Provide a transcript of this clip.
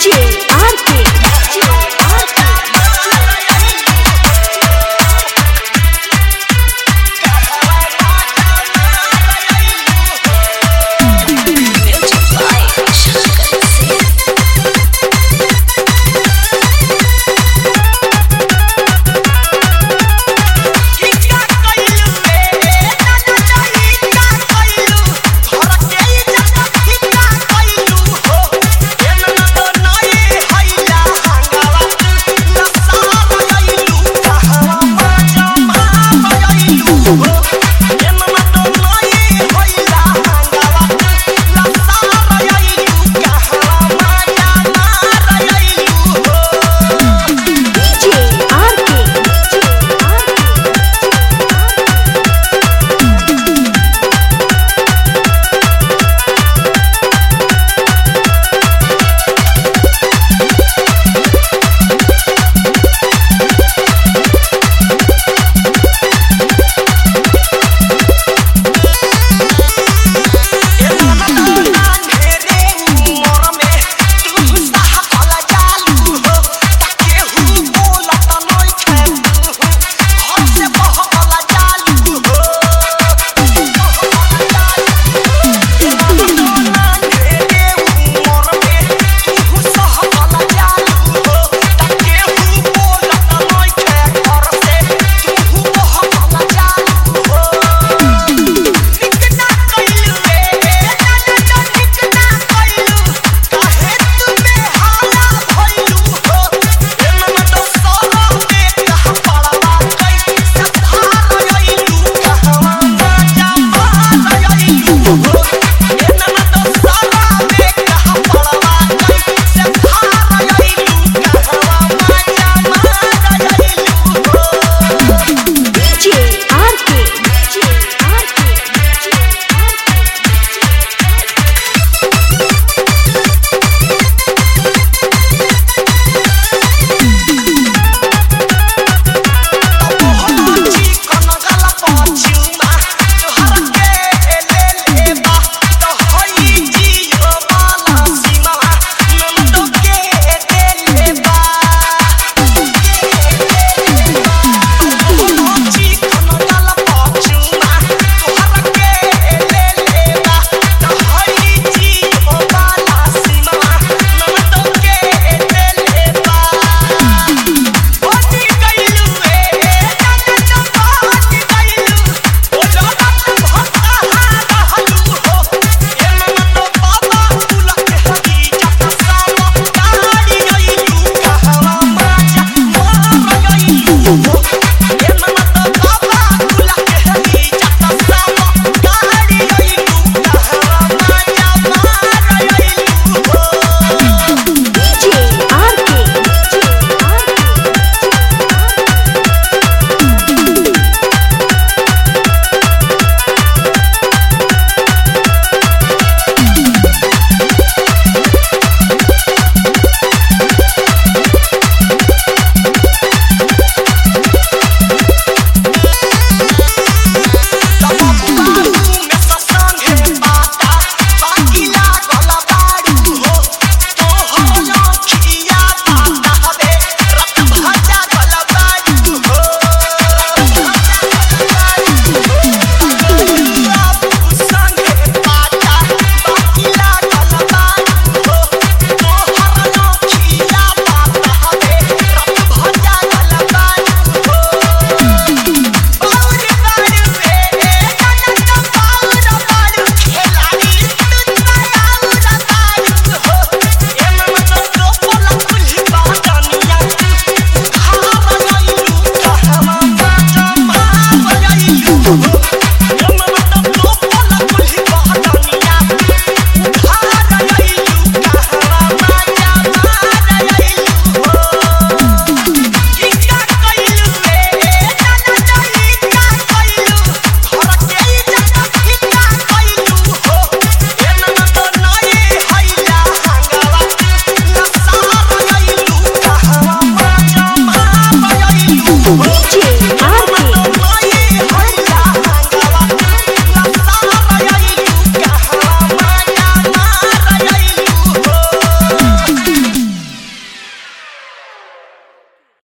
DJ RK